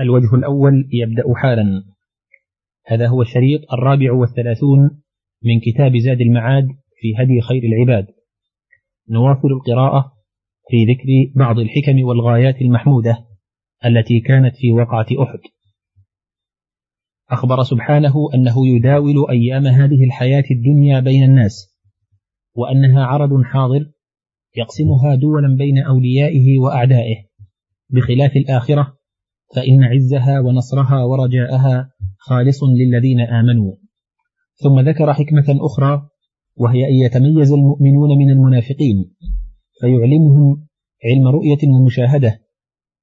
الوجه الأول يبدأ حالا. هذا هو الشريط الرابع والثلاثون من كتاب زاد المعاد في هدي خير العباد. نواصل القراءة في ذكر بعض الحكم والغايات المحمودة التي كانت في وقعة أحد. أخبر سبحانه أنه يداول أيام هذه الحياة الدنيا بين الناس وأنها عرض حاضر يقسمها دولا بين أوليائه وأعدائه بخلاف الآخرة فإن عزها ونصرها ورجاءها خالص للذين آمنوا. ثم ذكر حكمة أخرى وهي أن يتميز المؤمنون من المنافقين فيعلمهم علم رؤية ومشاهدة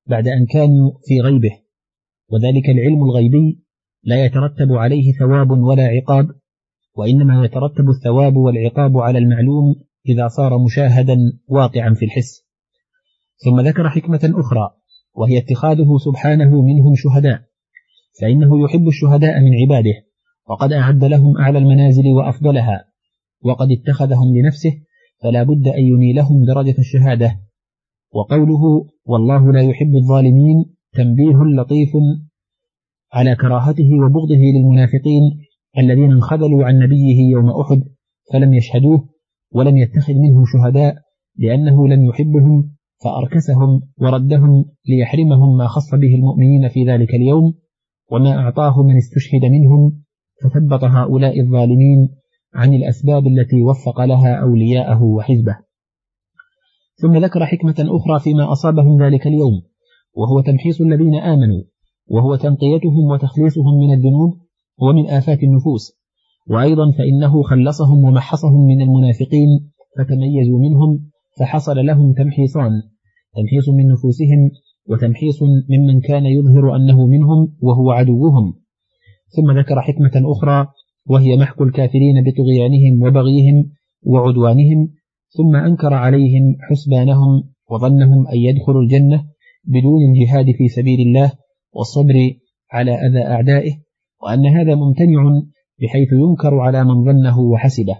بعد أن كانوا في غيبه وذلك العلم الغيبي لا يترتب عليه ثواب ولا عقاب وإنما يترتب الثواب والعقاب على المعلوم إذا صار مشاهدا واقعا في الحس. ثم ذكر حكمة أخرى وهي اتخاذه سبحانه منهم شهداء فإنه يحب الشهداء من عباده وقد أعد لهم أعلى المنازل وأفضلها وقد اتخذهم لنفسه فلا بد أن ينيلهم درجة الشهادة. وقوله والله لا يحب الظالمين تنبيه لطيف على كراهته وبغضه للمنافقين الذين انخذلوا عن نبيه يوم أحد فلم يشهدوه ولم يتخذ منهم شهداء لأنه لم يحبهم فأركسهم وردهم ليحرمهم ما خص به المؤمنين في ذلك اليوم وما أعطاه من استشهد منهم فثبط هؤلاء الظالمين عن الأسباب التي وفق لها أولياءه وحزبه. ثم ذكر حكمة أخرى فيما أصابهم ذلك اليوم وهو تمحيص الذين آمنوا وهو تنقيتهم وتخليصهم من الذنوب ومن آفات النفوس. وأيضا فإنه خلصهم ومحصهم من المنافقين فتميزوا منهم فحصل لهم تمحيصان تمحيص من نفوسهم وتمحيص ممن كان يظهر أنه منهم وهو عدوهم. ثم ذكر حكمة أخرى وهي محك الكافرين بطغيانهم وبغيهم وعدوانهم ثم أنكر عليهم حسبانهم وظنهم أن يدخلوا الجنة بدون الجهاد في سبيل الله والصبر على أذى أعدائه وأن هذا ممتنع بحيث ينكر على من ظنه وحسبه.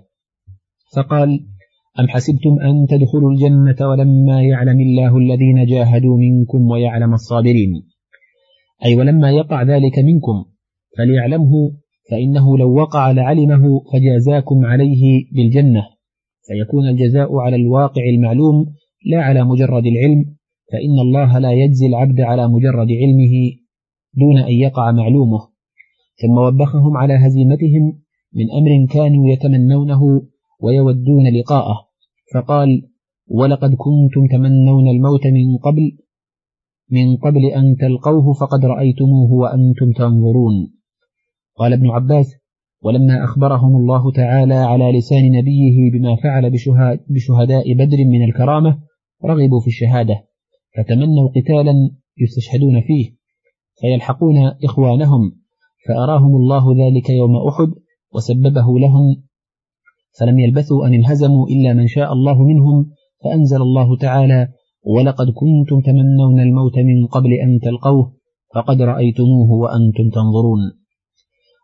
فقال أم حسبتم أن تدخلوا الجنة ولما يعلم الله الذين جاهدوا منكم ويعلم الصابرين؟ أي ولما يقع ذلك منكم فليعلمه فإنه لو وقع لعلمه فجازاكم عليه بالجنة. فيكون الجزاء على الواقع المعلوم لا على مجرد العلم فإن الله لا يجزي العبد على مجرد علمه دون أن يقع معلومه. ثم وبخهم على هزيمتهم من أمر كانوا يتمنونه ويودون لقاءه. فقال ولقد كنتم تمنون الموت من قبل من قبل أن تلقوه فقد رأيتموه وأنتم تنظرون. قال ابن عباس ولما أخبرهم الله تعالى على لسان نبيه بما فعل بشهداء بدر من الكرامة رغبوا في الشهادة فتمنوا قتالا يستشهدون فيه فيلحقون إخوانهم فأراهم الله ذلك يوم أحد وسببه لهم فلم يلبثوا أن انهزموا إلا من شاء الله منهم فأنزل الله تعالى ولقد كنتم تمنون الموت من قبل أن تلقوه فقد رأيتموه وأنتم تنظرون.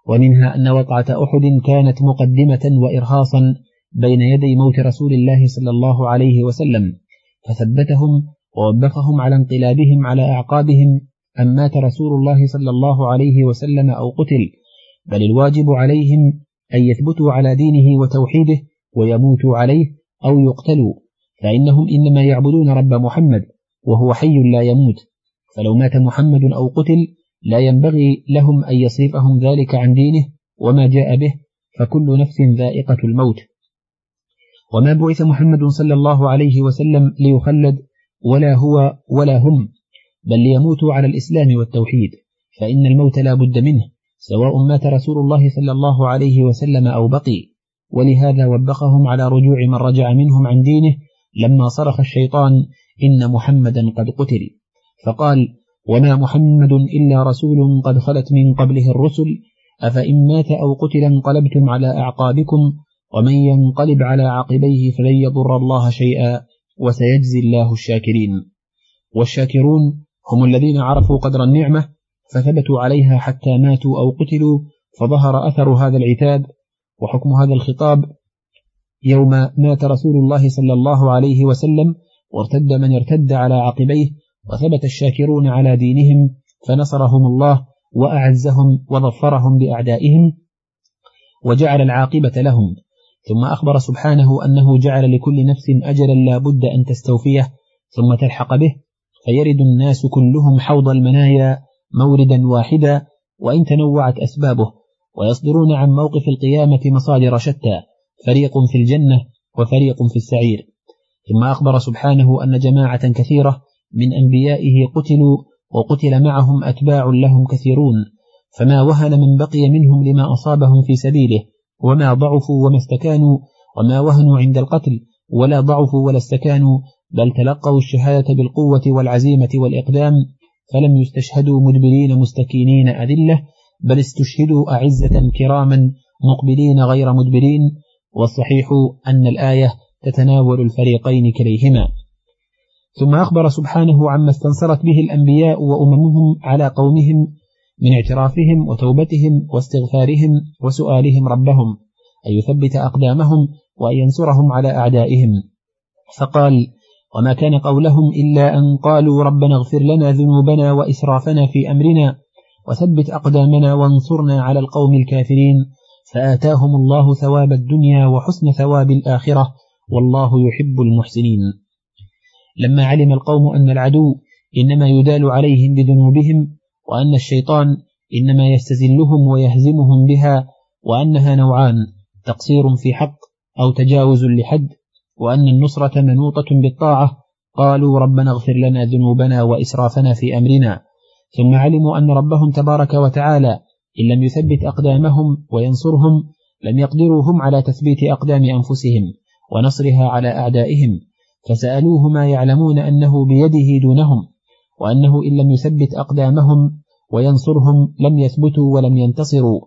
ومنها أن وقعة أحد كانت مقدمة وإرهاصا بين يدي موت رسول الله صلى الله عليه وسلم فثبتهم ووبخهم على انقلابهم على أعقابهم أن مات رسول الله صلى الله عليه وسلم أو قتل بل الواجب عليهم أن يثبتوا على دينه وتوحيده ويموتوا عليه أو يقتلوا فإنهم إنما يعبدون رب محمد وهو حي لا يموت. فلو مات محمد أو قتل لا ينبغي لهم أن يصرفهم ذلك عن دينه وما جاء به فكل نفس ذائقة الموت. وما بعث محمد صلى الله عليه وسلم ليخلد ولا هو ولا هم بل ليموتوا على الإسلام والتوحيد فإن الموت لا بد منه. سواء مات رسول الله صلى الله عليه وسلم أو بقي. ولهذا وبخهم على رجوع من رجع منهم عن دينه لما صرخ الشيطان إن محمدا قد قتل. فقال وما محمد إلا رسول قد خلت من قبله الرسل. أفإن مات أو قتل انقلبتم على أعقابكم ومن ينقلب على عقبيه فلن يضر الله شيئا وسيجزي الله الشاكرين. والشاكرون هم الذين عرفوا قدر النعمة فثبتوا عليها حتى ماتوا أو قتلوا فظهر أثر هذا العتاب وحكم هذا الخطاب يوم مات رسول الله صلى الله عليه وسلم وارتد من ارتد على عقبيه وثبت الشاكرون على دينهم فنصرهم الله وأعزهم وظفرهم بأعدائهم وجعل العاقبة لهم. ثم أخبر سبحانه أنه جعل لكل نفس أجلا لا بد أن تستوفيه ثم تلحق به فيرد الناس كلهم حوض المنايا موردا واحدا وإن تنوعت أسبابه ويصدرون عن موقف القيامة مصادر شتى فريق في الجنة وفريق في السعير. ثم أخبر سبحانه أن جماعة كثيرة من أنبيائه قتلوا وقتل معهم أتباع لهم كثيرون فما وهن من بقي منهم لما أصابهم في سبيله وما ضعفوا وما استكانوا وما وهنوا عند القتل ولا ضعفوا ولا استكانوا بل تلقوا الشهادة بالقوة والعزيمة والإقدام فلم يستشهدوا مدبرين مستكينين أذلة بل استشهدوا أعزة كراما مقبلين غير مدبرين والصحيح أن الآية تتناول الفريقين كليهما. ثم أخبر سبحانه عما استنصرت به الأنبياء وأممهم على قومهم من اعترافهم وتوبتهم واستغفارهم وسؤالهم ربهم أن يثبت أقدامهم وأن ينصرهم على أعدائهم. فقال وما كان قولهم إلا أن قالوا ربنا اغفر لنا ذنوبنا وإسرافنا في أمرنا وثبت أقدامنا وانصرنا على القوم الكافرين فآتاهم الله ثواب الدنيا وحسن ثواب الآخرة والله يحب المحسنين. لما علم القوم أن العدو إنما يدال عليهم بذنوبهم وأن الشيطان إنما يستزلهم ويهزمهم بها وأنها نوعان تقصير في حق أو تجاوز لحد وأن النصرة منوطة بالطاعة قالوا ربنا اغفر لنا ذنوبنا وإسرافنا في أمرنا. ثم علموا أن ربهم تبارك وتعالى إن لم يثبت أقدامهم وينصرهم لم يقدروا هم على تثبيت أقدام أنفسهم ونصرها على أعدائهم. فسألوه ما يعلمون أنه بيده دونهم وأنه إن لم يثبت أقدامهم وينصرهم لم يثبتوا ولم ينتصروا.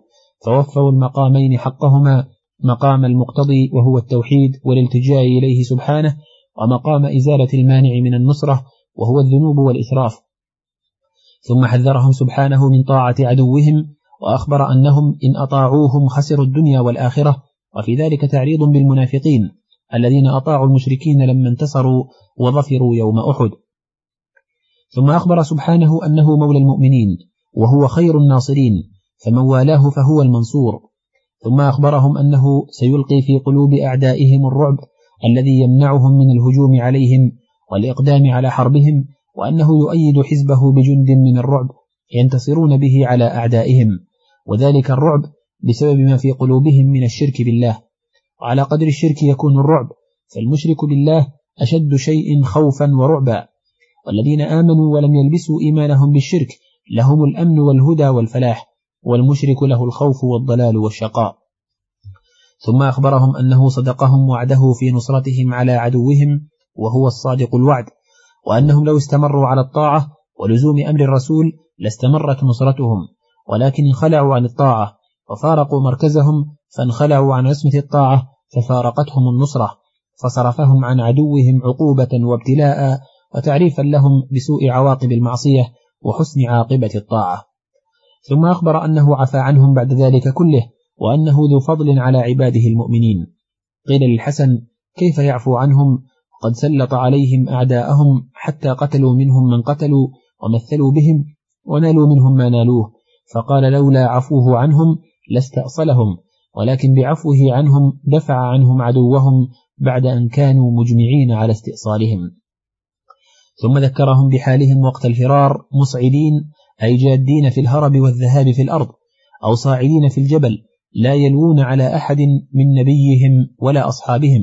فوفوا المقامين حقهما مقام المقتضي وهو التوحيد والالتجاء إليه سبحانه ومقام إزالة المانع من النصرة وهو الذنوب والإسراف. ثم حذرهم سبحانه من طاعة عدوهم وأخبر أنهم إن أطاعوهم خسروا الدنيا والآخرة وفي ذلك تعريض بالمنافقين الذين أطاعوا المشركين لما انتصروا وظفروا يوم أحد. ثم أخبر سبحانه أنه مولى المؤمنين وهو خير الناصرين فمن والاه فهو المنصور. ثم أخبرهم أنه سيلقي في قلوب أعدائهم الرعب الذي يمنعهم من الهجوم عليهم والإقدام على حربهم وأنه يؤيد حزبه بجند من الرعب ينتصرون به على أعدائهم. وذلك الرعب بسبب ما في قلوبهم من الشرك بالله. وعلى قدر الشرك يكون الرعب فالمشرك بالله أشد شيء خوفا ورعبا. والذين آمنوا ولم يلبسوا إيمانهم بالشرك لهم الأمن والهدى والفلاح. والمشرك له الخوف والضلال والشقاء. ثم أخبرهم أنه صدقهم وعده في نصرتهم على عدوهم وهو الصادق الوعد وأنهم لو استمروا على الطاعة ولزوم أمر الرسول لاستمرت نصرتهم ولكن انخلعوا عن الطاعة وفارقوا مركزهم فانخلعوا عن عصمة الطاعة ففارقتهم النصرة فصرفهم عن عدوهم عقوبة وابتلاء وتعريفا لهم بسوء عواقب المعصية وحسن عاقبة الطاعة. ثم أخبر أنه عفى عنهم بعد ذلك كله وأنه ذو فضل على عباده المؤمنين. قيل للحسن كيف يعفو عنهم؟ قد سلط عليهم أعداءهم حتى قتلوا منهم من قتلوا ومثلوا بهم ونالوا منهم ما نالوه. فقال لولا عفوه عنهم لاستأصلهم ولكن بعفوه عنهم دفع عنهم عدوهم بعد أن كانوا مجمعين على استئصالهم. ثم ذكرهم بحالهم وقت الفرار مصعدين أي جادين في الهرب والذهاب في الأرض أو صاعدين في الجبل لا يلوون على أحد من نبيهم ولا أصحابهم.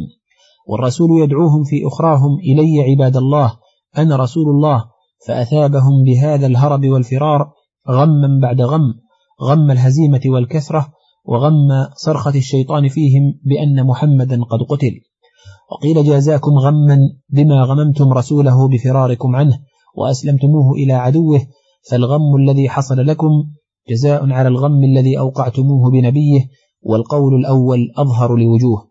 والرسول يدعوهم في أخراهم إلي عباد الله أنا رسول الله فأثابهم بهذا الهرب والفرار غما بعد غم غم الهزيمة والكثرة وغم صرخة الشيطان فيهم بأن محمدا قد قتل. وقيل جازاكم غما بما غممتم رسوله بفراركم عنه وأسلمتموه إلى عدوه فالغم الذي حصل لكم جزاء على الغم الذي أوقعتموه بنبيه والقول الأول أظهر لوجوه.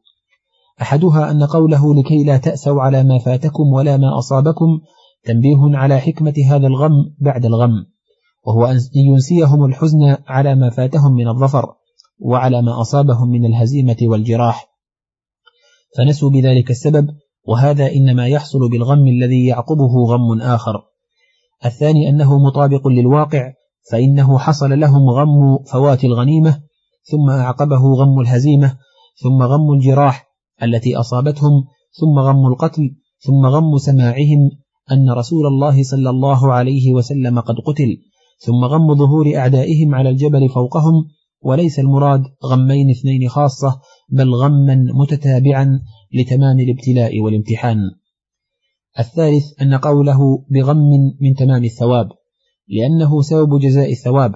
أحدها أن قوله لكي لا تأسوا على ما فاتكم ولا ما أصابكم تنبيه على حكمة هذا الغم بعد الغم وهو أن ينسيهم الحزن على ما فاتهم من الظفر وعلى ما أصابهم من الهزيمة والجراح. فنسوا بذلك السبب وهذا إنما يحصل بالغم الذي يعقبه غم آخر. الثاني أنه مطابق للواقع فإنه حصل لهم غم فوات الغنيمة ثم أعقبه غم الهزيمة ثم غم الجراح التي أصابتهم ثم غم القتل ثم غم سماعهم أن رسول الله صلى الله عليه وسلم قد قتل ثم غم ظهور أعدائهم على الجبل فوقهم وليس المراد غمين اثنين خاصة بل غما متتابعا لتمام الابتلاء والامتحان. الثالث أن قوله بغم من تمام الثواب لأنه سبب جزاء الثواب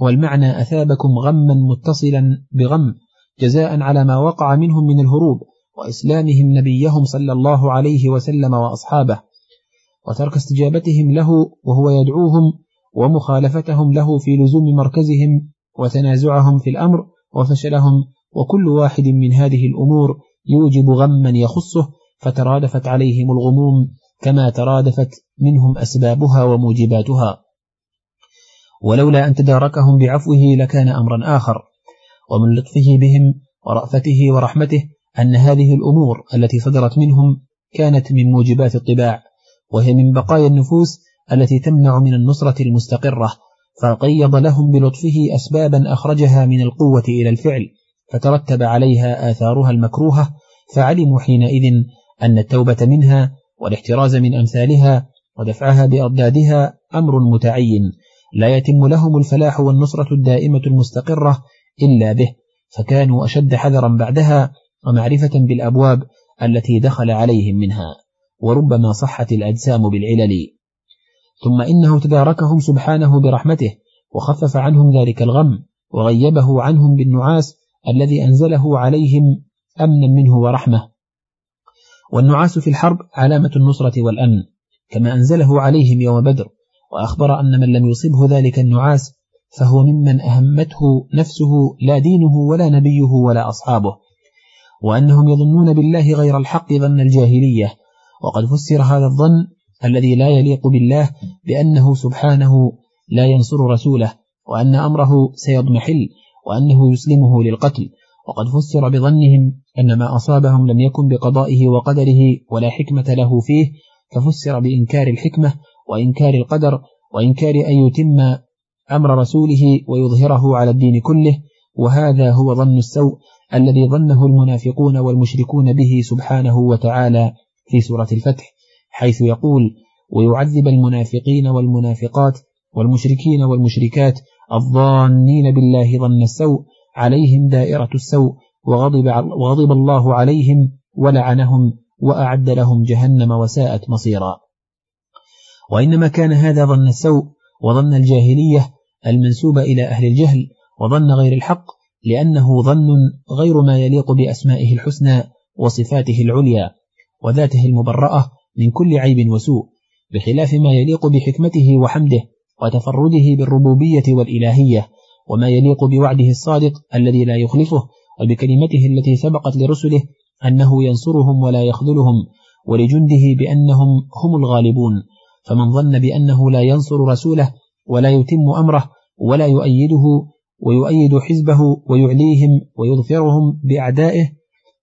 والمعنى أثابكم غما متصلا بغم جزاء على ما وقع منهم من الهروب وإسلامهم نبيهم صلى الله عليه وسلم وأصحابه وترك استجابتهم له وهو يدعوهم ومخالفتهم له في لزوم مركزهم وتنازعهم في الأمر وفشلهم وكل واحد من هذه الأمور يوجب غما يخصه فترادفت عليهم الغموم كما ترادفت منهم أسبابها وموجباتها. ولولا أن تداركهم بعفوه لكان أمرا آخر. ومن لطفه بهم ورأفته ورحمته أن هذه الأمور التي صدرت منهم كانت من موجبات الطباع وهي من بقايا النفوس التي تمنع من النصرة المستقرة فقيض لهم بلطفه أسبابا أخرجها من القوة إلى الفعل فترتب عليها آثارها المكروهة فعلموا حينئذ أن التوبة منها والاحتراز من أمثالها ودفعها بأضدادها أمر متعين. لا يتم لهم الفلاح والنصرة الدائمة المستقرة إلا به فكانوا أشد حذرا بعدها ومعرفة بالأبواب التي دخل عليهم منها وربما صحت الأجسام بالعلل. ثم إنه تداركهم سبحانه برحمته وخفف عنهم ذلك الغم وغيبه عنهم بالنعاس الذي أنزله عليهم أمنا منه ورحمة. والنعاس في الحرب علامة النصرة والأمن كما أنزله عليهم يوم بدر وأخبر أن من لم يصبه ذلك النعاس فهو ممن أهمته نفسه لا دينه ولا نبيه ولا أصحابه وأنهم يظنون بالله غير الحق ظن الجاهلية وقد فسر هذا الظن الذي لا يليق بالله بأنه سبحانه لا ينصر رسوله وأن أمره سيضمحل وأنه يسلمه للقتل وقد فسر بظنهم أن ما أصابهم لم يكن بقضائه وقدره ولا حكمة له فيه ففسر بإنكار الحكمة وإنكار القدر وإنكار أن يتم أمر رسوله ويظهره على الدين كله وهذا هو ظن السوء الذي ظنه المنافقون والمشركون به سبحانه وتعالى في سورة الفتح حيث يقول ويعذب المنافقين والمنافقات والمشركين والمشركات الظانين بالله ظن السوء عليهم دائرة السوء وغضب, وغضب الله عليهم ولعنهم وأعد لهم جهنم وساءت مصيرا. وإنما كان هذا ظن السوء وظن الجاهلية المنسوب إلى أهل الجهل وظن غير الحق لأنه ظن غير ما يليق بأسمائه الحسنى وصفاته العليا وذاته المبرأة من كل عيب وسوء بخلاف ما يليق بحكمته وحمده وتفرده بالربوبية والإلهية. وما يليق بوعده الصادق الذي لا يخلفه وبكلمته التي سبقت لرسله أنه ينصرهم ولا يخذلهم ولجنده بأنهم هم الغالبون. فمن ظن بأنه لا ينصر رسوله ولا يتم أمره ولا يؤيده ويؤيد حزبه ويعليهم ويظفرهم بأعدائه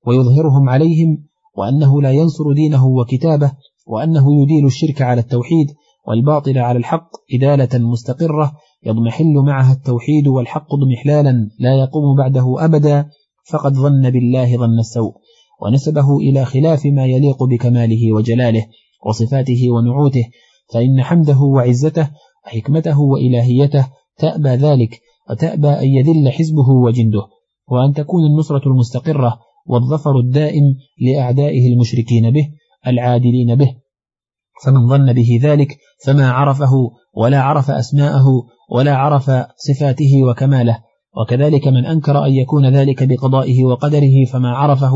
ويظهرهم عليهم وأنه لا ينصر دينه وكتابه وأنه يديل الشرك على التوحيد والباطل على الحق إدالة مستقرة يضمحل معها التوحيد والحق ضمحلالا لا يقوم بعده أبدا فقد ظن بالله ظن السوء ونسبه إلى خلاف ما يليق بكماله وجلاله وصفاته ونعوته فإن حمده وعزته وحكمته وإلهيته تأبى ذلك وتأبى أن يذل حزبه وجنده وأن تكون النصرة المستقرة والظفر الدائم لأعدائه المشركين به العادلين به فمن ظن به ذلك فما عرفه ولا عرف أسماءه ولا عرف صفاته وكماله وكذلك من أنكر أن يكون ذلك بقضائه وقدره فما عرفه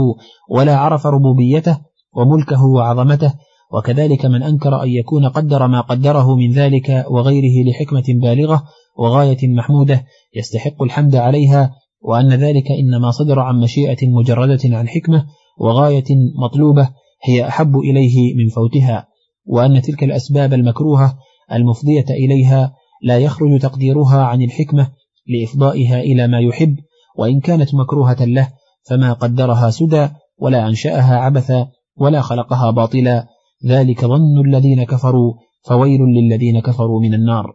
ولا عرف ربوبيته وملكه وعظمته وكذلك من أنكر أن يكون قدر ما قدره من ذلك وغيره لحكمة بالغة وغاية محمودة يستحق الحمد عليها وأن ذلك إنما صدر عن مشيئة مجردة عن حكمة وغاية مطلوبة هي أحب إليه من فوتها وأن تلك الأسباب المكروهة المفضية إليها لا يخرج تقديرها عن الحكمة لإفضائها إلى ما يحب وإن كانت مكروهة له فما قدرها سدى ولا أنشأها عبثا ولا خلقها باطلا. ذلك ظن الذين كفروا فويل للذين كفروا من النار.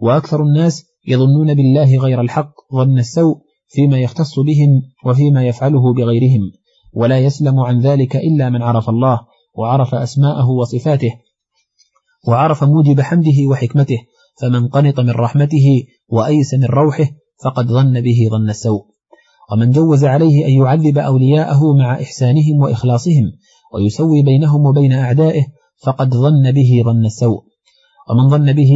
وأكثر الناس يظنون بالله غير الحق ظن السوء فيما يختص بهم وفيما يفعله بغيرهم. ولا يسلم عن ذلك إلا من عرف الله وعرف أسماءه وصفاته وعرف موجب حمده وحكمته فمن قنط من رحمته وأيس من روحه فقد ظن به ظن السوء. ومن جوز عليه أن يعذب أولياءه مع إحسانهم وإخلاصهم ويسوي بينهم وبين أعدائه فقد ظن به ظن السوء. ومن ظن به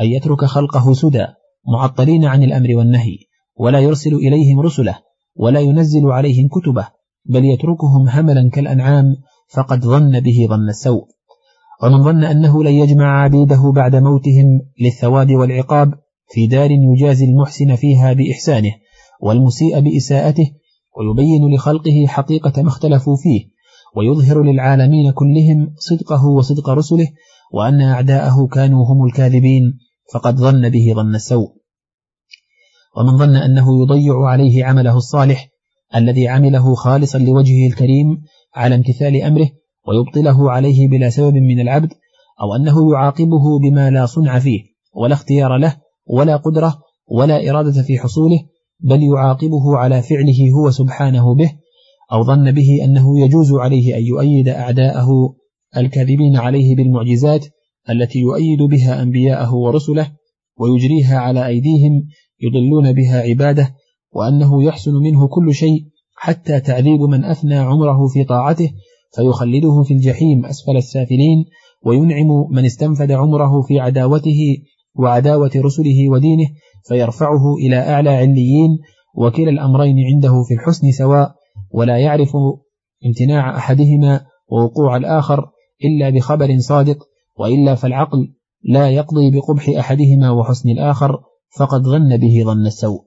أن يترك خلقه سدى معطلين عن الأمر والنهي ولا يرسل إليهم رسله ولا ينزل عليهم كتبه بل يتركهم هملا كالأنعام فقد ظن به ظن السوء. ومن ظن أنه لن يجمع عبيده بعد موتهم للثواب والعقاب في دار يجازي المحسن فيها بإحسانه والمسيء بإساءته ويبين لخلقه حقيقة ما اختلفوا فيه ويظهر للعالمين كلهم صدقه وصدق رسله وأن أعداءه كانوا هم الكاذبين فقد ظن به ظن السوء. ومن ظن أنه يضيع عليه عمله الصالح الذي عمله خالصا لوجهه الكريم على امتثال أمره ويبطله عليه بلا سبب من العبد أو أنه يعاقبه بما لا صنع فيه ولا اختيار له ولا قدرة ولا إرادة في حصوله بل يعاقبه على فعله هو سبحانه به أو ظن به أنه يجوز عليه أن يؤيد أعداءه الكاذبين عليه بالمعجزات التي يؤيد بها أنبياءه ورسله ويجريها على أيديهم يضلون بها عباده وأنه يحسن منه كل شيء حتى تعذيب من أثنى عمره في طاعته فيخلده في الجحيم أسفل السافلين وينعم من استنفد عمره في عداوته وعداوة رسله ودينه فيرفعه إلى أعلى عليين وكلا الأمرين عنده في الحسن سواء ولا يعرف امتناع أحدهما ووقوع الآخر إلا بخبر صادق وإلا فالعقل لا يقضي بقبح أحدهما وحسن الآخر فقد ظن به ظن السوء.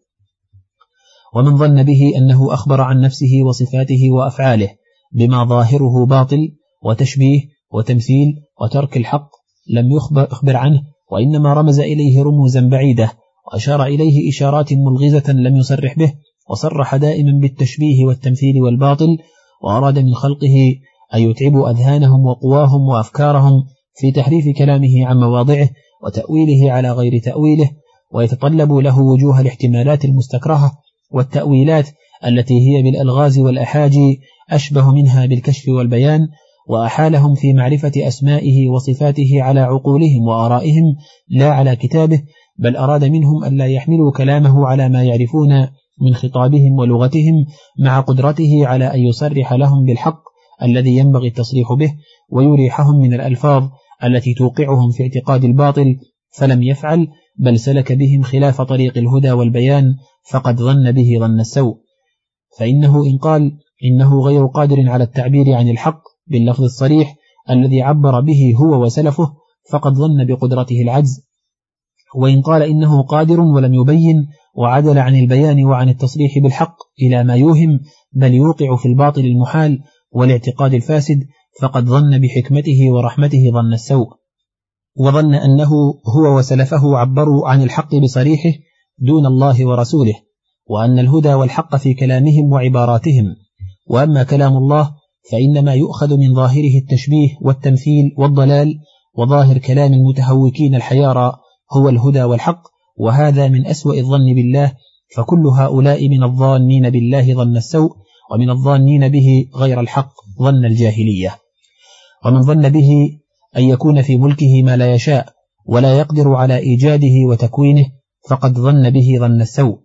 ومن ظن به أنه أخبر عن نفسه وصفاته وأفعاله. بما ظاهره باطل وتشبيه وتمثيل وترك الحق لم يخبر عنه وإنما رمز إليه رموزا بعيدة وأشار إليه إشارات ملغزة لم يصرح به وصرح دائما بالتشبيه والتمثيل والباطل وأراد من خلقه أن يتعبوا أذهانهم وقواهم وأفكارهم في تحريف كلامه عن مواضعه وتأويله على غير تأويله ويتطلب له وجوه الاحتمالات المستكرهة والتأويلات التي هي بالألغاز والأحاجي أشبه منها بالكشف والبيان وأحالهم في معرفة أسمائه وصفاته على عقولهم وآرائهم لا على كتابه بل أراد منهم أن لا يحملوا كلامه على ما يعرفون من خطابهم ولغتهم مع قدرته على أن يصرح لهم بالحق الذي ينبغي التصريح به ويريحهم من الألفاظ التي توقعهم في اعتقاد الباطل فلم يفعل بل سلك بهم خلاف طريق الهدى والبيان فقد ظن به ظن السوء. فإنه إن قال إنه غير قادر على التعبير عن الحق باللفظ الصريح الذي عبر به هو وسلفه فقد ظن بقدرته العجز. وإن قال إنه قادر ولم يبين وعدل عن البيان وعن التصريح بالحق إلى ما يوهم بل يوقع في الباطل المحال والاعتقاد الفاسد فقد ظن بحكمته ورحمته ظن السوء. وظن أنه هو وسلفه عبروا عن الحق بصريحه دون الله ورسوله وأن الهدى والحق في كلامهم وعباراتهم. وأما كلام الله فإنما يؤخذ من ظاهره التشبيه والتمثيل والضلال وظاهر كلام المتهوكين الحيارى هو الهدى والحق وهذا من أسوأ الظن بالله فكل هؤلاء من الظانين بالله ظن السوء ومن الظانين به غير الحق ظن الجاهلية. ومن ظن به أن يكون في ملكه ما لا يشاء ولا يقدر على إيجاده وتكوينه فقد ظن به ظن السوء.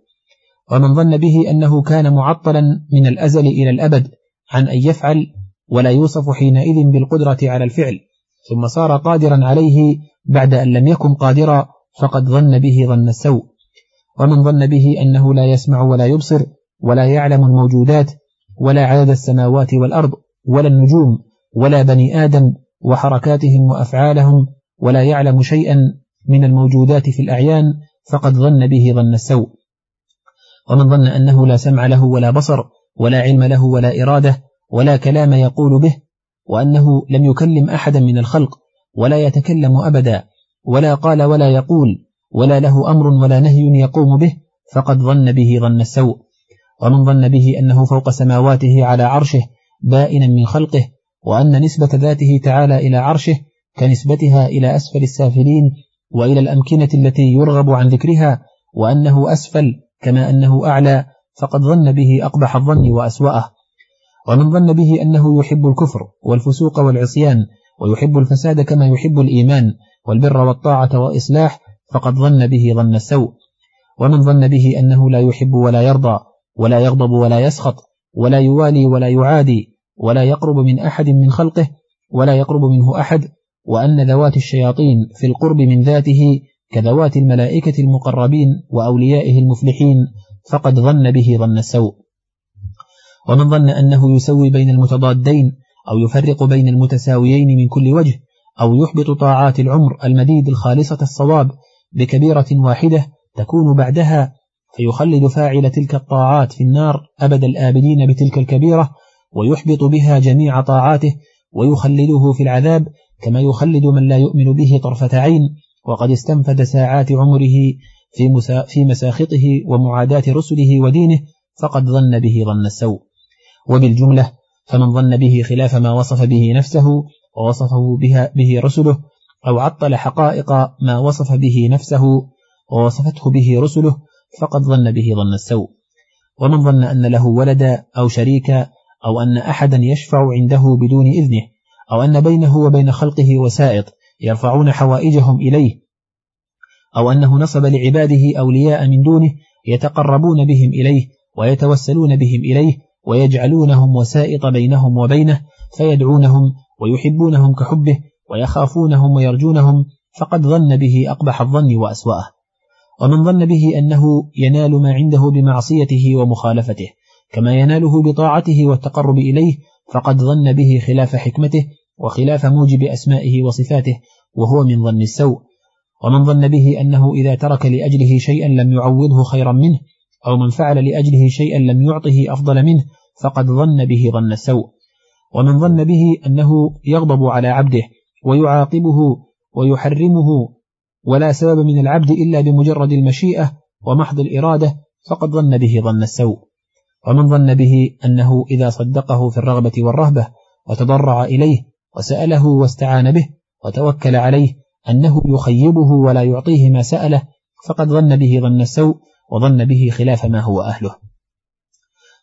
ومن ظن به أنه كان معطلا من الأزل إلى الأبد عن أن يفعل ولا يوصف حينئذ بالقدرة على الفعل ثم صار قادرا عليه بعد أن لم يكن قادرا فقد ظن به ظن السوء. ومن ظن به أنه لا يسمع ولا يبصر ولا يعلم الموجودات ولا عدد السماوات والأرض ولا النجوم ولا بني آدم وحركاتهم وأفعالهم ولا يعلم شيئا من الموجودات في الأعيان فقد ظن به ظن السوء. ومن ظن أنه لا سمع له ولا بصر ولا علم له ولا إرادة ولا كلام يقول به وأنه لم يكلم أحدا من الخلق ولا يتكلم أبدا ولا قال ولا يقول ولا له أمر ولا نهي يقوم به فقد ظن به ظن السوء ومن ظن به أنه فوق سماواته على عرشه بائنا من خلقه وأن نسبة ذاته تعالى إلى عرشه كنسبتها إلى أسفل السافلين وإلى الأمكنة التي يرغب عن ذكرها وأنه أسفل كما أنه أعلى فقد ظن به أقبح الظن وأسوأه. ومن ظن به أنه يحب الكفر والفسوق والعصيان ويحب الفساد كما يحب الإيمان والبر والطاعة وإصلاح فقد ظن به ظن السوء. ومن ظن به أنه لا يحب ولا يرضى ولا يغضب ولا يسخط ولا يوالي ولا يعادي ولا يقرب من أحد من خلقه ولا يقرب منه أحد وأن ذوات الشياطين في القرب من ذاته كذوات الملائكة المقربين وأوليائه المفلحين فقد ظن به ظن السوء. ومن ظن أنه يسوي بين المتضادين أو يفرق بين المتساويين من كل وجه أو يحبط طاعات العمر المديد الخالصة الصواب بكبيرة واحدة تكون بعدها فيخلد فاعل تلك الطاعات في النار أبد الآبدين بتلك الكبيرة ويحبط بها جميع طاعاته ويخلده في العذاب كما يخلد من لا يؤمن به طرفة عين وقد استنفد ساعات عمره في, في مساخطه ومعاداة رسله ودينه فقد ظن به ظن السوء. وبالجملة فمن ظن به خلاف ما وصف به نفسه ووصفه بها به رسله أو عطل حقائق ما وصف به نفسه ووصفته به رسله فقد ظن به ظن السوء. ومن ظن أن له ولدا أو شريكا أو أن أحدا يشفع عنده بدون إذنه أو أن بينه وبين خلقه وسائط يرفعون حوائجهم إليه أو أنه نصب لعباده أولياء من دونه يتقربون بهم إليه ويتوسلون بهم إليه ويجعلونهم وسائط بينهم وبينه فيدعونهم ويحبونهم كحبه ويخافونهم ويرجونهم فقد ظن به أقبح الظن وأسوأه. ومن ظن به أنه ينال ما عنده بمعصيته ومخالفته كما يناله بطاعته والتقرب إليه فقد ظن به خلاف حكمته وخلاف موجب أسمائه وصفاته وهو من ظن السوء ومن ظن به أنه إذا ترك لأجله شيئا لم يعوضه خيرا منه أو من فعل لأجله شيئا لم يعطه أفضل منه فقد ظن به ظن السوء. ومن ظن به أنه يغضب على عبده ويعاقبه ويحرمه ولا سبب من العبد إلا بمجرد المشيئة ومحض الإرادة فقد ظن به ظن السوء. ومن ظن به أنه إذا صدقه في الرغبة والرهبة وتضرع إليه وسأله واستعان به وتوكل عليه أنه يخيبه ولا يعطيه ما سأله فقد ظن به ظن السوء وظن به خلاف ما هو أهله.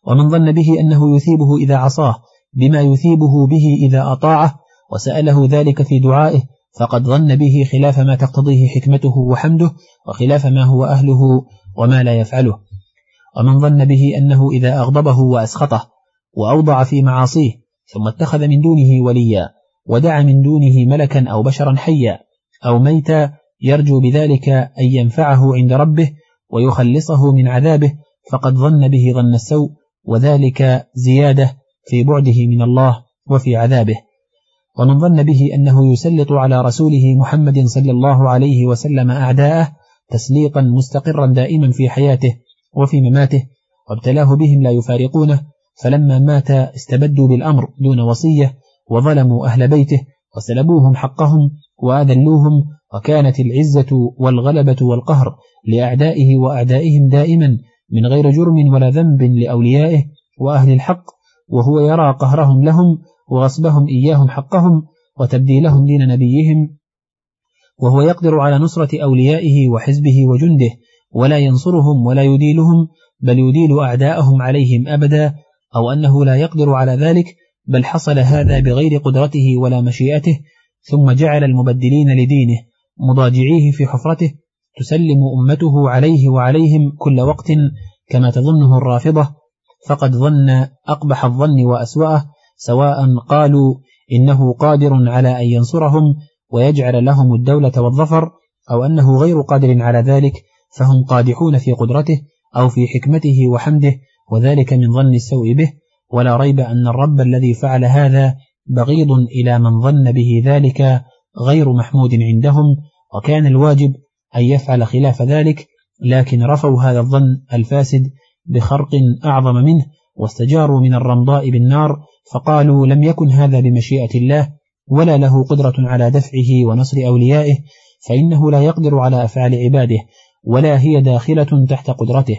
ومن ظن به أنه يثيبه إذا عصاه بما يثيبه به إذا أطاعه وسأله ذلك في دعائه فقد ظن به خلاف ما تقتضيه حكمته وحمده وخلاف ما هو أهله وما لا يفعله. ومن ظن به أنه إذا أغضبه وأسخطه وأوضع في معاصيه ثم اتخذ من دونه وليا ودعا من دونه ملكا أو بشرا حيا أو ميتا يرجو بذلك أن ينفعه عند ربه ويخلصه من عذابه فقد ظن به ظن السوء وذلك زيادة في بعده من الله وفي عذابه. ومن ظن به أنه يسلط على رسوله محمد صلى الله عليه وسلم أعداءه تسليطا مستقرا دائما في حياته وفي مماته وابتلاه بهم لا يفارقونه فلما مات استبدوا بالأمر دون وصية وظلموا أهل بيته وسلبوهم حقهم وأذلوهم وكانت العزة والغلبة والقهر لأعدائه وأعدائهم دائما من غير جرم ولا ذنب لأوليائه وأهل الحق وهو يرى قهرهم لهم وغصبهم إياهم حقهم وتبديلهم دين نبيهم وهو يقدر على نصرة أوليائه وحزبه وجنده ولا ينصرهم ولا يديلهم بل يديل أعداءهم عليهم أبدا أو أنه لا يقدر على ذلك بل حصل هذا بغير قدرته ولا مشيئته ثم جعل المبدلين لدينه مضاجعيه في حفرته تسلم أمته عليه وعليهم كل وقت كما تظنه الرافضة فقد ظن أقبح الظن وأسوأه سواء قالوا إنه قادر على أن ينصرهم ويجعل لهم الدولة والظفر أو أنه غير قادر على ذلك فهم قادحون في قدرته أو في حكمته وحمده وذلك من ظن السوء به. ولا ريب أن الرب الذي فعل هذا بغيض إلى من ظن به ذلك غير محمود عندهم وكان الواجب أن يفعل خلاف ذلك لكن رفوا هذا الظن الفاسد بخرق أعظم منه واستجاروا من الرمضاء بالنار فقالوا لم يكن هذا بمشيئة الله ولا له قدرة على دفعه ونصر أوليائه فإنه لا يقدر على أفعال عباده ولا هي داخلة تحت قدرته.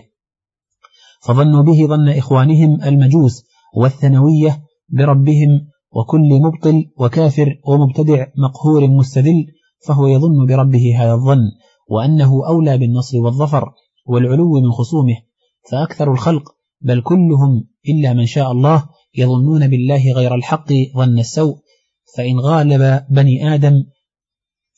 فظنوا به ظن إخوانهم المجوس والثنوية بربهم وكل مبطل وكافر ومبتدع مقهور مستذل فهو يظن بربه هذا الظن وأنه أولى بالنصر والظفر والعلو من خصومه فأكثر الخلق بل كلهم إلا من شاء الله يظنون بالله غير الحق ظن السوء فإن غالب بني آدم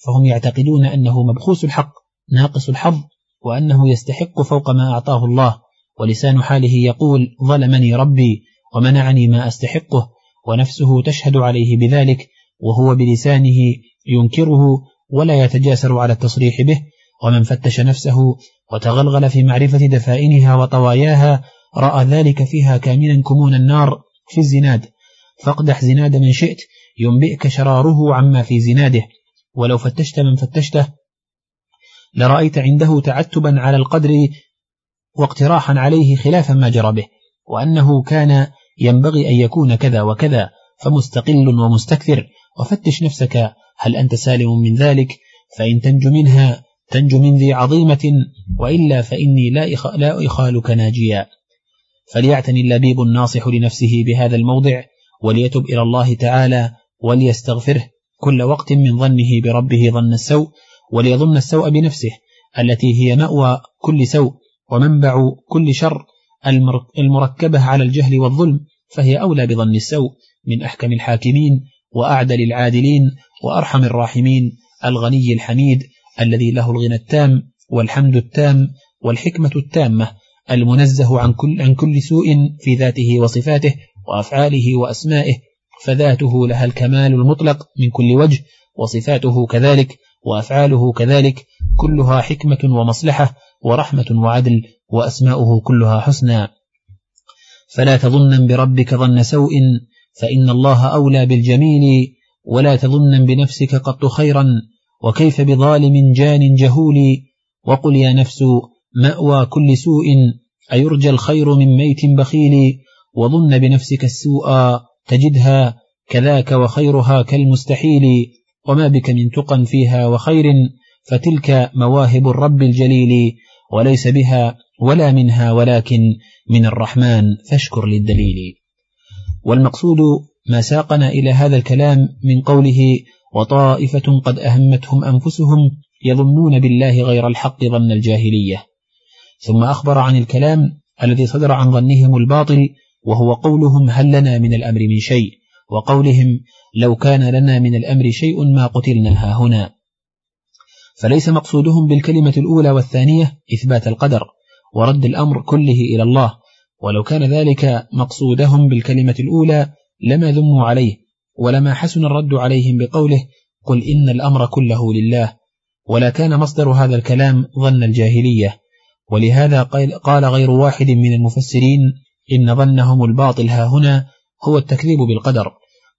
فهم يعتقدون أنه مبخوس الحق ناقص الحظ وأنه يستحق فوق ما أعطاه الله ولسان حاله يقول ظلمني ربي ومنعني ما أستحقه ونفسه تشهد عليه بذلك وهو بلسانه ينكره ولا يتجاسر على التصريح به ومن فتش نفسه وتغلغل في معرفة دفائنها وطواياها رأى ذلك فيها كاملا كمون النار في الزناد. فاقدح زناد من شئت ينبئك شراره عما في زناده. ولو فتشت من فتشته لرأيت عنده تعتبا على القدر واقتراحا عليه خلاف ما جرى به وأنه كان ينبغي أن يكون كذا وكذا فمستقل ومستكثر. وفتش نفسك هل أنت سالم من ذلك؟ فإن تنج منها تنج من ذي عظيمة وإلا فإني لا. لا إخالك ناجيا. فليعتني اللبيب الناصح لنفسه بهذا الموضع وليتب إلى الله تعالى وليستغفره. كل وقت من ظنه بربه ظن السوء وليظن السوء بنفسه التي هي مأوى كل سوء ومنبع كل شر. المركبة على الجهل والظلم فهي أولى بظن السوء من أحكم الحاكمين وأعدل العادلين وأرحم الراحمين الغني الحميد الذي له الغنى التام والحمد التام والحكمة التامة المنزه عن كل, عن كل سوء في ذاته وصفاته وأفعاله وأسمائه فذاته لها الكمال المطلق من كل وجه وصفاته كذلك وأفعاله كذلك كلها حكمة ومصلحة ورحمة وعدل وأسماؤه كلها حسنى. فلا تظن بربك ظن سوء فإن الله أولى بالجميل ولا تظن بنفسك قط خيرا وكيف بظالم جان جهول وقل يا نفس مأوى كل سوء أيرجى الخير من ميت بخيل وظن بنفسك السوء تجدها كذاك وخيرها كالمستحيل وما بك من تقى فيها وخير فتلك مواهب الرب الجليل. وليس بها ولا منها ولكن من الرحمن فاشكر للدليل. والمقصود ما ساقنا إلى هذا الكلام من قوله وطائفة قد أهمتهم أنفسهم يظنون بالله غير الحق ظن الجاهلية. ثم أخبر عن الكلام الذي صدر عن ظنهم الباطل وهو قولهم هل لنا من الأمر من شيء؟ وقولهم لو كان لنا من الأمر شيء ما قتلنا هنا. فليس مقصودهم بالكلمة الأولى والثانية إثبات القدر ورد الأمر كله إلى الله ولو كان ذلك مقصودهم بالكلمة الأولى لما ذموا عليه ولما حسن الرد عليهم بقوله قل إن الأمر كله لله ولا كان مصدر هذا الكلام ظن الجاهلية. ولهذا قال غير واحد من المفسرين إن ظنهم الباطل ها هنا هو التكذيب بالقدر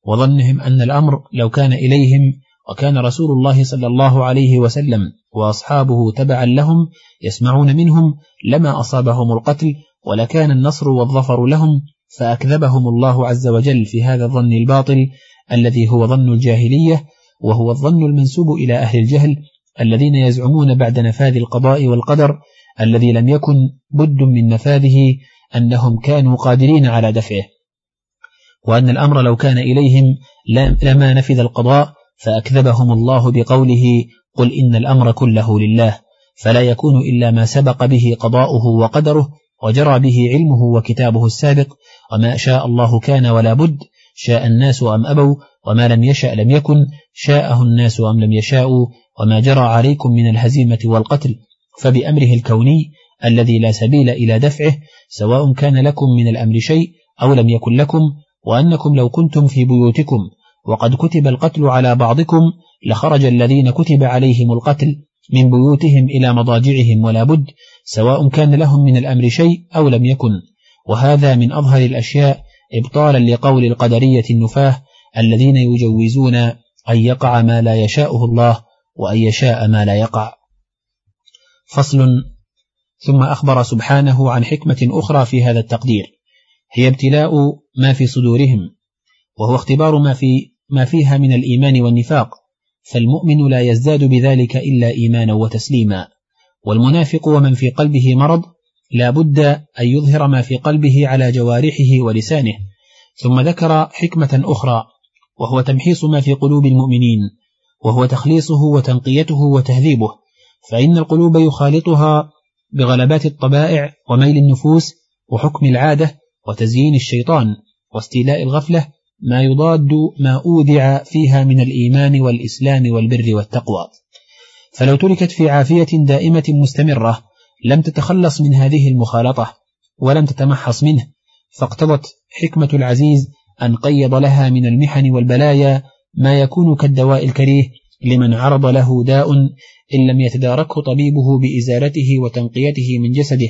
وظنهم أن الأمر لو كان إليهم وكان رسول الله صلى الله عليه وسلم وأصحابه تبعا لهم يسمعون منهم لما أصابهم القتل ولكان النصر والظفر لهم فأكذبهم الله عز وجل في هذا الظن الباطل الذي هو ظن الجاهلية وهو الظن المنسوب إلى أهل الجهل الذين يزعمون بعد نفاذ القضاء والقدر الذي لم يكن بد من نفاذه أنهم كانوا قادرين على دفعه. وأن الأمر لو كان إليهم لما نفذ القضاء فأكذبهم الله بقوله قل إن الأمر كله لله فلا يكون إلا ما سبق به قضاؤه وقدره وجرى به علمه وكتابه السابق وما شاء الله كان ولا بد شاء الناس أم أبوا وما لم يشأ لم يكن شاءه الناس أم لم يشاءوا وما جرى عليكم من الهزيمة والقتل فبأمره الكوني الذي لا سبيل إلى دفعه سواء كان لكم من الأمر شيء أو لم يكن لكم وأنكم لو كنتم في بيوتكم وقد كتب القتل على بعضكم لخرج الذين كتب عليهم القتل من بيوتهم إلى مضاجعهم ولا بد سواء كان لهم من الأمر شيء أو لم يكن. وهذا من أظهر الأشياء إبطالا لقول القدرية النفاة الذين يجوزون أن يقع ما لا يشاءه الله وأن يشاء ما لا يقع. فصل. ثم أخبر سبحانه عن حكمة أخرى في هذا التقدير. هي ابتلاء ما في صدورهم وهو اختبار ما, في ما فيها من الإيمان والنفاق فالمؤمن لا يزداد بذلك إلا إيمانا وتسليما. والمنافق ومن في قلبه مرض لا بد أن يظهر ما في قلبه على جوارحه ولسانه. ثم ذكر حكمة أخرى وهو تمحيص ما في قلوب المؤمنين وهو تخليصه وتنقيته وتهذيبه. فإن القلوب يخالطها بغلبات الطبائع وميل النفوس وحكم العادة وتزيين الشيطان واستيلاء الغفلة ما يضاد ما أودع فيها من الإيمان والإسلام والبر والتقوى. فلو تركت في عافية دائمة مستمرة لم تتخلص من هذه المخالطة ولم تتمحص منه فاقتضت حكمة العزيز أن قيض لها من المحن والبلايا ما يكون كالدواء الكريه لمن عرض له داء إن لم يتداركه طبيبه بإزالته وتنقيته من جسده.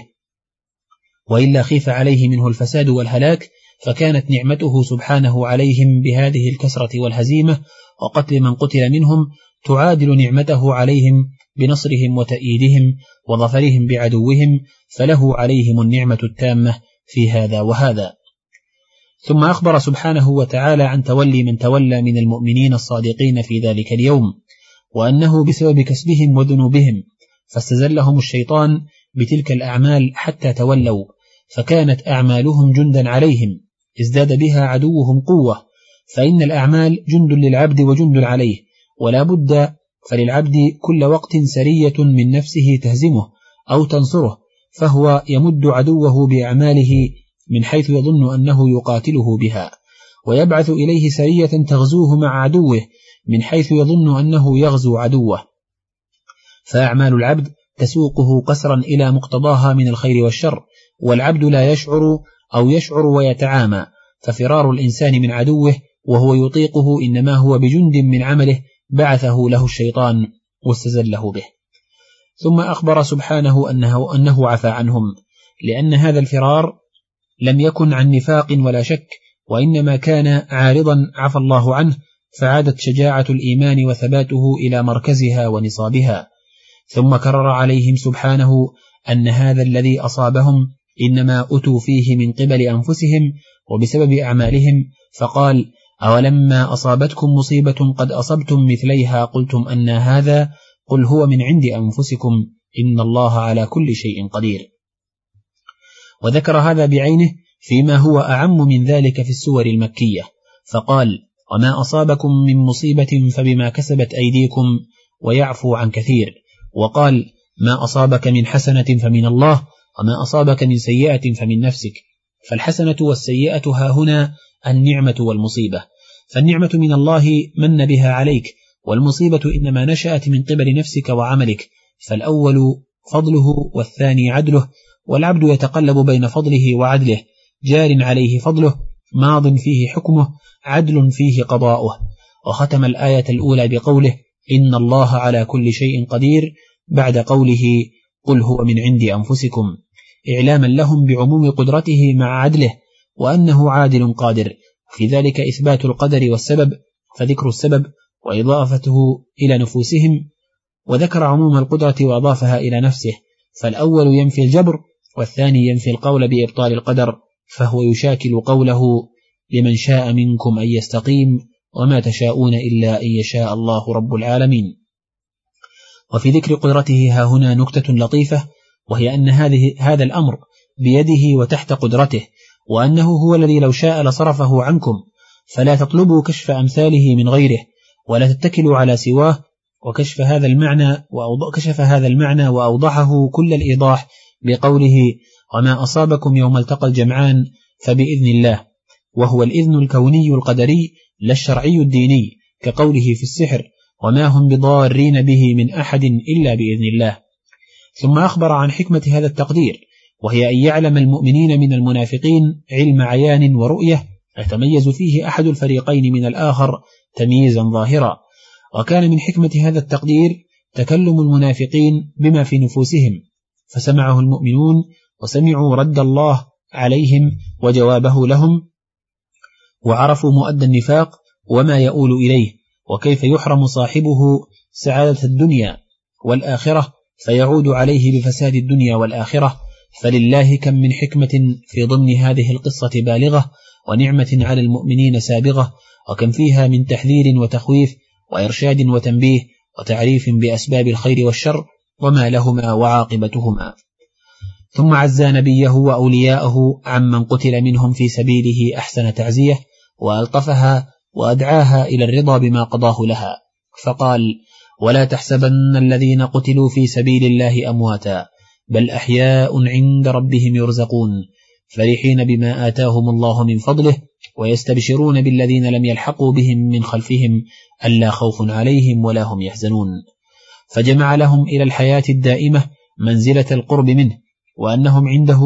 وإلا خيف عليه منه الفساد والهلاك فكانت نعمته سبحانه عليهم بهذه الكسرة والهزيمة وقتل من قتل منهم تعادل نعمته عليهم بنصرهم وتأييدهم وظفرهم بعدوهم فله عليهم النعمة التامة في هذا وهذا. ثم أخبر سبحانه وتعالى عن تولي من تولى من المؤمنين الصادقين في ذلك اليوم وأنه بسبب كسبهم وذنوبهم فاستزلهم الشيطان بتلك الأعمال حتى تولوا فكانت أعمالهم جندا عليهم. ازداد بها عدوهم قوة فإن الأعمال جند للعبد وجند عليه ولا بد فللعبد كل وقت سرية من نفسه تهزمه أو تنصره فهو يمد عدوه بأعماله من حيث يظن أنه يقاتله بها. ويبعث إليه سرية تغزوه مع عدوه من حيث يظن أنه يغزو عدوه. فأعمال العبد تسوقه قسرا إلى مقتضاها من الخير والشر والعبد لا يشعر أو يشعر ويتعامى ففرار الإنسان من عدوه وهو يطيقه إنما هو بجند من عمله بعثه له الشيطان واستزله به. ثم أخبر سبحانه أنه, أنه عفى عنهم لأن هذا الفرار لم يكن عن نفاق ولا شك وإنما كان عارضا عفى الله عنه فعادت شجاعة الإيمان وثباته إلى مركزها ونصابها. ثم كرر عليهم سبحانه أن هذا الذي أصابهم إنما أتوا فيه من قبل أنفسهم وبسبب أعمالهم فقال أولما أصابتكم مصيبة قد أصبتم مثليها قلتم أن هذا قل هو من عند أنفسكم إن الله على كل شيء قدير. وذكر هذا بعينه فيما هو أعم من ذلك في السور المكية فقال وما أصابكم من مصيبة فبما كسبت أيديكم ويعفو عن كثير وقال ما أصابك من حسنة فمن الله وما أصابك من سيئة فمن نفسك فالحسنة والسيئة ها هنا النعمة والمصيبة. فالنعمة من الله من بها عليك والمصيبة إنما نشأت من قبل نفسك وعملك فالأول فضله والثاني عدله والعبد يتقلب بين فضله وعدله جار عليه فضله ماض فيه حكمه عدل فيه قضاؤه. وختم الآية الأولى بقوله إن الله على كل شيء قدير بعد قوله قل هو من عند أنفسكم. إعلاما لهم بعموم قدرته مع عدله وأنه عادل قادر. في ذلك إثبات القدر والسبب فذكر السبب وإضافته إلى نفوسهم وذكر عموم القدرة وأضافها إلى نفسه. فالأول ينفي الجبر والثاني ينفي القول بإبطال القدر فهو يشاكل قوله لمن شاء منكم أن يستقيم وما تشاءون إلا أن يشاء الله رب العالمين وفي ذكر قدرته ها هنا نكتة لطيفة وهي أن هذه هذا الأمر بيده وتحت قدرته وأنه هو الذي لو شاء لصرفه عنكم فلا تطلبوا كشف أمثاله من غيره ولا تتكلوا على سواه وكشف هذا المعنى وكشف هذا المعنى وأوضحه كل الإيضاح بقوله وما أصابكم يوم التقى الجمعان فبإذن الله وهو الإذن الكوني القدري لا الشرعي الديني كقوله في السحر وما هم بضارين به من أحد إلا بإذن الله ثم أخبر عن حكمة هذا التقدير وهي أن يعلم المؤمنين من المنافقين علم عيان ورؤية يتميز فيه أحد الفريقين من الآخر تمييزا ظاهرا. وكان من حكمة هذا التقدير تكلم المنافقين بما في نفوسهم فسمعه المؤمنون وسمعوا رد الله عليهم وجوابه لهم وعرفوا مؤدى النفاق وما يؤول إليه وكيف يحرم صاحبه سعادة الدنيا والآخرة فيعود عليه بفساد الدنيا والآخرة. فلله كم من حكمة في ضمن هذه القصة بالغة ونعمة على المؤمنين سابغة وكم فيها من تحذير وتخويف وإرشاد وتنبيه وتعريف بأسباب الخير والشر وما لهما وعاقبتهما. ثم عزى نبيه وأولياءه عمن قتل منهم في سبيله أحسن تعزية وألطفها وأدعاها إلى الرضا بما قضاه لها. فقال ولا تحسبن الذين قتلوا في سبيل الله أمواتا بل أحياء عند ربهم يرزقون. فرحين بما آتاهم الله من فضله ويستبشرون بالذين لم يلحقوا بهم من خلفهم ألا خوف عليهم ولا هم يحزنون. فجمع لهم إلى الحياة الدائمة منزلة القرب منه وأنهم عنده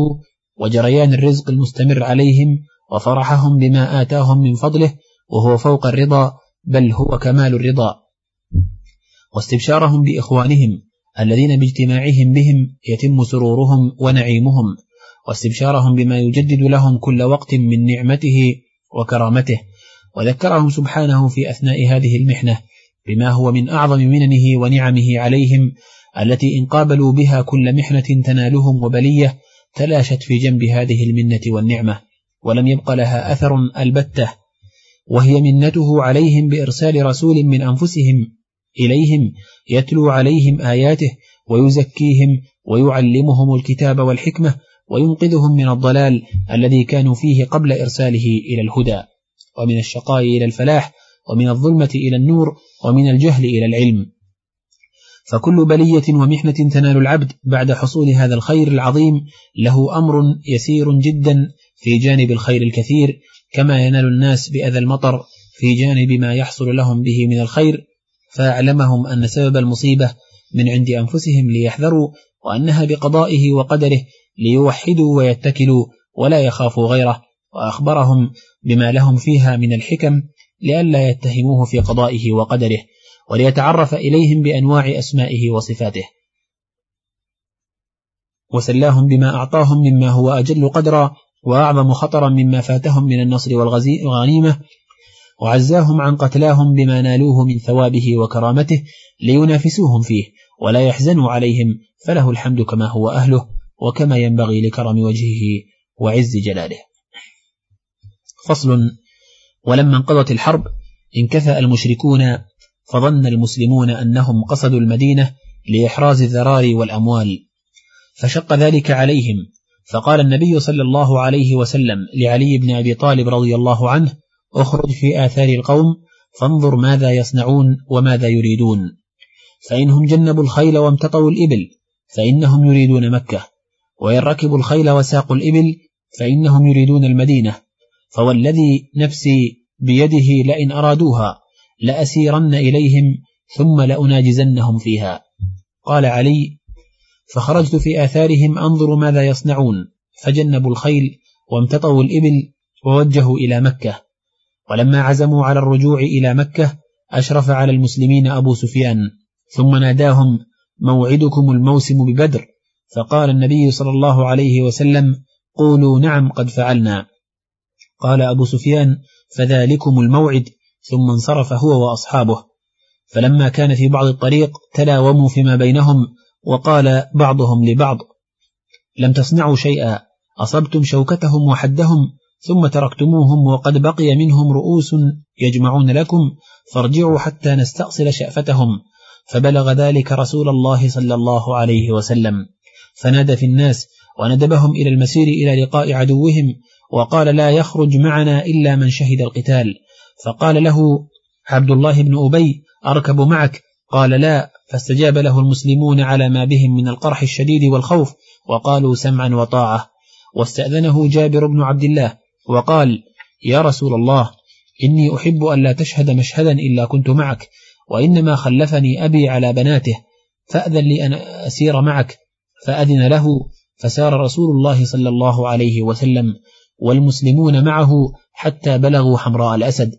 وجريان الرزق المستمر عليهم وفرحهم بما آتاهم من فضله وهو فوق الرضا بل هو كمال الرضا. واستبشارهم بإخوانهم الذين باجتماعهم بهم يتم سرورهم ونعيمهم واستبشارهم بما يجدد لهم كل وقت من نعمته وكرامته. وذكرهم سبحانه في أثناء هذه المحنة بما هو من أعظم مننه ونعمه عليهم التي إن قابلوا بها كل محنة تنالهم وبلية تلاشت في جنب هذه المنة والنعمة ولم يبق لها أثر البتة. وهي منته عليهم بإرسال رسول من أنفسهم إليهم يتلو عليهم آياته ويزكيهم ويعلمهم الكتاب والحكمة وينقذهم من الضلال الذي كانوا فيه قبل إرساله إلى الهدى. ومن الشقاء إلى الفلاح ومن الظلمة إلى النور ومن الجهل إلى العلم. فكل بلية ومحنة تنال العبد بعد حصول هذا الخير العظيم له أمر يسير جدا في جانب الخير الكثير كما ينال الناس بأذى المطر في جانب ما يحصل لهم به من الخير. فأعلمهم أن سبب المصيبة من عند أنفسهم ليحذروا وأنها بقضائه وقدره ليوحدوا ويتكلوا ولا يخافوا غيره وأخبرهم بما لهم فيها من الحكم لئلا يتهموه في قضائه وقدره وليتعرف إليهم بأنواع أسمائه وصفاته. وسلاهم بما أعطاهم مما هو أجل قدرا وأعظم خطرا مما فاتهم من النصر والغنيمة وعزاهم عن قتلاهم بما نالوه من ثوابه وكرامته لينافسوهم فيه ولا يحزنوا عليهم فله الحمد كما هو أهله وكما ينبغي لكرم وجهه وعز جلاله. فصل ولما انقضت الحرب انكفأ المشركون فظن المسلمون أنهم قصدوا المدينة لإحراز الذرار والأموال فشق ذلك عليهم فقال النبي صلى الله عليه وسلم لعلي بن أبي طالب رضي الله عنه أخرج في آثار القوم فانظر ماذا يصنعون وماذا يريدون. فإنهم جنبوا الخيل وامتطوا الإبل فإنهم يريدون مكة. وإن ركبوا الخيل وساقوا الإبل فإنهم يريدون المدينة. فوالذي نفسي بيده لئن أرادوها لأسيرن إليهم ثم لأناجزنهم فيها. قال علي فخرجت في آثارهم أنظر ماذا يصنعون. فجنبوا الخيل وامتطوا الإبل ووجهوا إلى مكة. ولما عزموا على الرجوع إلى مكة أشرف على المسلمين أبو سفيان. ثم ناداهم موعدكم الموسم ببدر. فقال النبي صلى الله عليه وسلم قولوا نعم قد فعلنا. قال أبو سفيان فذلكم الموعد. ثم انصرف هو وأصحابه. فلما كان في بعض الطريق تلاوموا فيما بينهم وقال بعضهم لبعض لم تصنعوا شيئا أصبتم شوكتهم وحدهم ثم تركتموهم وقد بقي منهم رؤوس يجمعون لكم فارجعوا حتى نستأصل شأفتهم. فبلغ ذلك رسول الله صلى الله عليه وسلم. فنادى في الناس وندبهم إلى المسير إلى لقاء عدوهم وقال لا يخرج معنا إلا من شهد القتال. فقال له عبد الله بن أبي أركب معك. قال لا. فاستجاب له المسلمون على ما بهم من القرح الشديد والخوف وقالوا سمعا وطاعة. واستأذنه جابر بن عبد الله وقال يا رسول الله إني أحب أن لا تشهد مشهدا إلا كنت معك وإنما خلفني أبي على بناته فأذن لي أن أسير معك. فأذن له فسار رسول الله صلى الله عليه وسلم والمسلمون معه حتى بلغوا حمراء الأسد.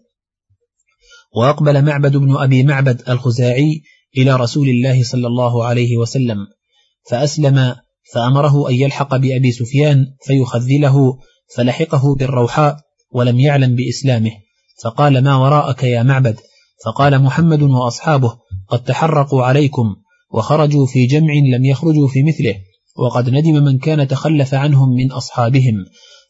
وأقبل معبد بن أبي معبد الخزاعي إلى رسول الله صلى الله عليه وسلم فأسلم فأمره أن يلحق بأبي سفيان فيخذله فلحقه بالروحاء ولم يعلم بإسلامه. فقال ما وراءك يا معبد؟ فقال محمد وأصحابه قد تحرقوا عليكم وخرجوا في جمع لم يخرجوا في مثله وقد ندم من كان تخلف عنهم من أصحابهم.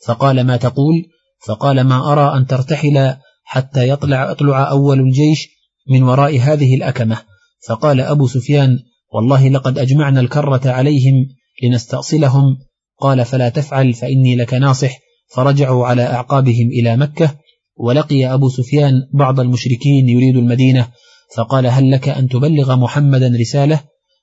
فقال ما تقول؟ فقال ما أرى أن ترتحل حتى يطلع أطلع أول الجيش من وراء هذه الأكمة. فقال أبو سفيان والله لقد أجمعنا الكرة عليهم لنستأصلهم. قال فلا تفعل فإني لك ناصح. فرجعوا على أعقابهم إلى مكة ولقي أبو سفيان بعض المشركين يريد المدينة فقال هل لك أن تبلغ محمدا رسالة؟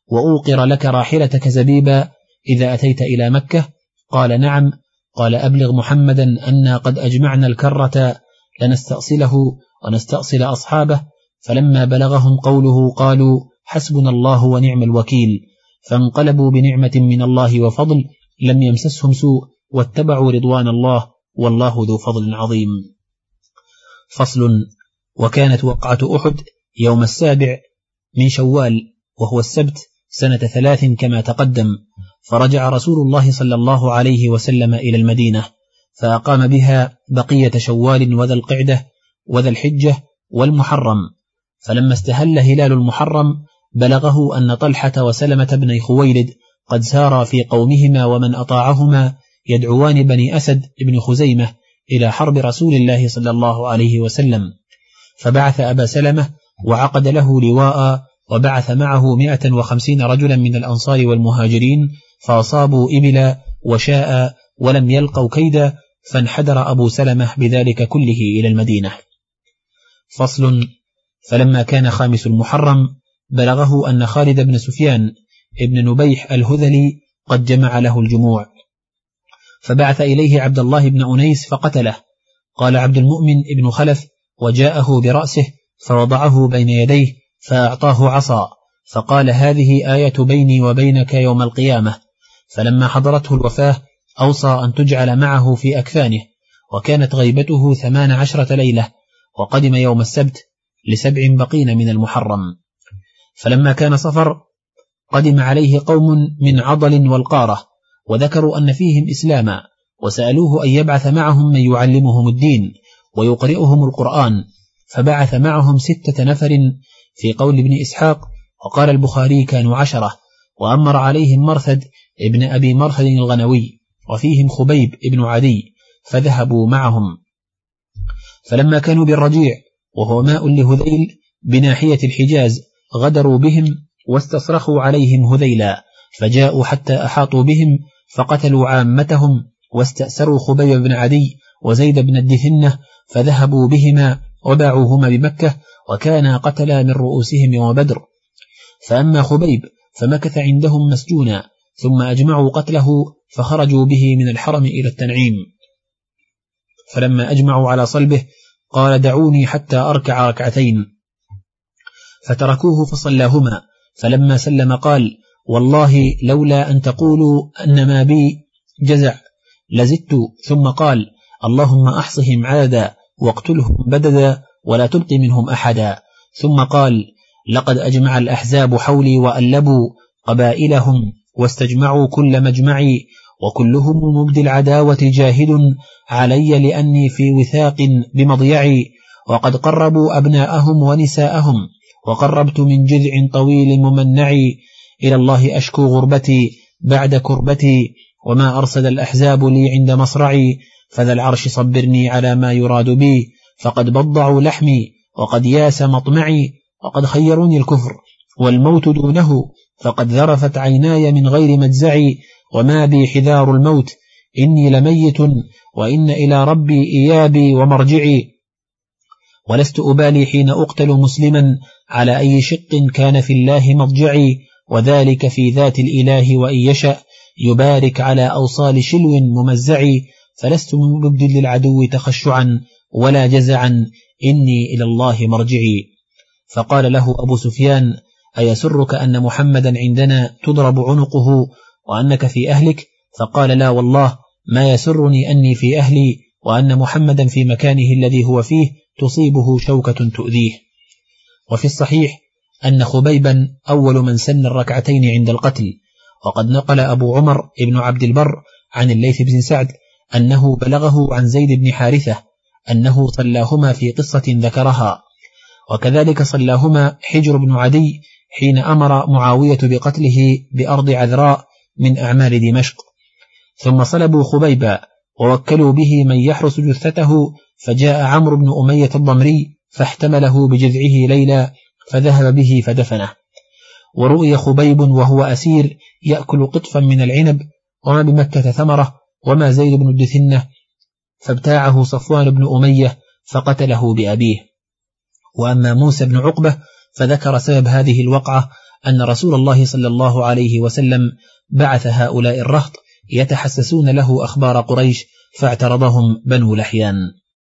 وأوقر لك راحلتك زبيبا إذا أتيت إلى مكة؟ قال نعم. قال أبلغ محمدا أنا قد أجمعنا الكرة لنستأصله ونستأصل أصحابه. فلما بلغهم قوله قالوا حسبنا الله ونعم الوكيل فانقلبوا بنعمة من الله وفضل لم يمسسهم سوء. واتبعوا رضوان الله والله ذو فضل عظيم. فصل وكانت وقعة أحد يوم السابع من شوال وهو السبت سنة ثلاث كما تقدم. فرجع رسول الله صلى الله عليه وسلم إلى المدينة فأقام بها بقية شوال وذا القعدة وذا الحجة والمحرم. فلما استهل هلال المحرم بلغه أن طلحة وسلمة بن خويلد قد سارا في قومهما ومن أطاعهما يدعوان بني أسد بن خزيمة إلى حرب رسول الله صلى الله عليه وسلم. فبعث أبا سلمة وعقد له لواء وبعث معه مئة وخمسين رجلا من الأنصار والمهاجرين فأصابوا إبلا وشاء ولم يلقوا كيدا فانحدر أبو سلمة بذلك كله إلى المدينة. فصل. فلما كان خامس المحرم بلغه أن خالد بن سفيان ابن نبيح الهذلي قد جمع له الجموع. فبعث إليه عبد الله بن أنيس فقتله. قال عبد المؤمن ابن خلف وجاءه برأسه فوضعه بين يديه فأعطاه عصا فقال هذه آية بيني وبينك يوم القيامة. فلما حضرته الوفاة أوصى أن تجعل معه في أكفانه وكانت غيبته ثمان عشرة ليلة وقدم يوم السبت لسبع بقين من المحرم. فلما كان صفر قدم عليه قوم من عضل والقارة وذكروا أن فيهم إسلاما وسألوه أن يبعث معهم من يعلمهم الدين ويقرئهم القرآن فبعث معهم ستة نفر في قول ابن إسحاق وقال البخاري كانوا عشرة وأمر عليهم مرثد ابن أبي مرثد الغنوي وفيهم خبيب ابن عدي فذهبوا معهم. فلما كانوا بالرجيع وهو ماء لهذيل بناحية الحجاز غدروا بهم واستصرخوا عليهم هذيلا فجاءوا حتى أحاطوا بهم فقتلوا عامتهم واستأسروا خبيب بن عدي وزيد بن الدثنة فذهبوا بهما وباعوهما بمكة وكانا قتلا من رؤوسهم يوم بدر فأما خبيب فمكث عندهم مسجونا ثم أجمعوا قتله فخرجوا به من الحرم إلى التنعيم. فلما أجمعوا على صلبه قال دعوني حتى أركع ركعتين. فتركوه فصلاهما فلما سلم قال والله لولا أن تقولوا أن ما بي جزع لزدت. ثم قال اللهم أحصهم عددا واقتلهم بددا ولا تبق منهم أحدا. ثم قال لقد أجمع الأحزاب حولي وألبوا قبائلهم واستجمعوا كل مجمعي وكلهم مبدي العداوة جاهد علي لأني في وثاق بمضيعي. وقد قربوا أبناءهم ونساءهم وقربت من جذع طويل ممنعي إلى الله أشكو غربتي بعد كربتي وما أرسل الأحزاب لي عند مصرعي فذا العرش صبرني على ما يراد بي فقد بضعوا لحمي وقد ياس مطمعي وقد خيروني الكفر والموت دونه فقد ذرفت عيناي من غير مجزعي وما بي حذار الموت إني لميت وإن إلى ربي إيابي ومرجعي. ولست أبالي حين أقتل مسلما على أي شق كان في الله مضجعي وذلك في ذات الإله وإن يشأ يبارك على أوصال شلو ممزعي فلست من مبدل للعدو تخشعا ولا جزعا إني إلى الله مرجعي. فقال له أبو سفيان أيسرك أن محمدا عندنا تضرب عنقه وأنك في أهلك؟ فقال لا والله ما يسرني أني في أهلي وأن محمدا في مكانه الذي هو فيه تصيبه شوكة تؤذيه. وفي الصحيح أن خبيبا أول من سن الركعتين عند القتل وقد نقل أبو عمر ابن عبد البر عن الليث بن سعد أنه بلغه عن زيد بن حارثة أنه صلاهما في قصة ذكرها. وكذلك صلاهما حجر بن عدي حين أمر معاوية بقتله بأرض عذراء من أعمال دمشق. ثم صلبوا خبيبا ووكلوا به من يحرس جثته فجاء عمرو بن أمية الضمري فاحتمله بجذعه ليلا فذهب به فدفنه. ورؤي خبيب وهو أسير يأكل قطفا من العنب وما بمكة ثمرة وما زيد بن الدثنة فابتاعه صفوان بن أمية فقتله بأبيه. وأما موسى بن عقبة فذكر سبب هذه الوقعة أن رسول الله صلى الله عليه وسلم بعث هؤلاء الرهط يتحسسون له أخبار قريش فاعترضهم بنو لحيان.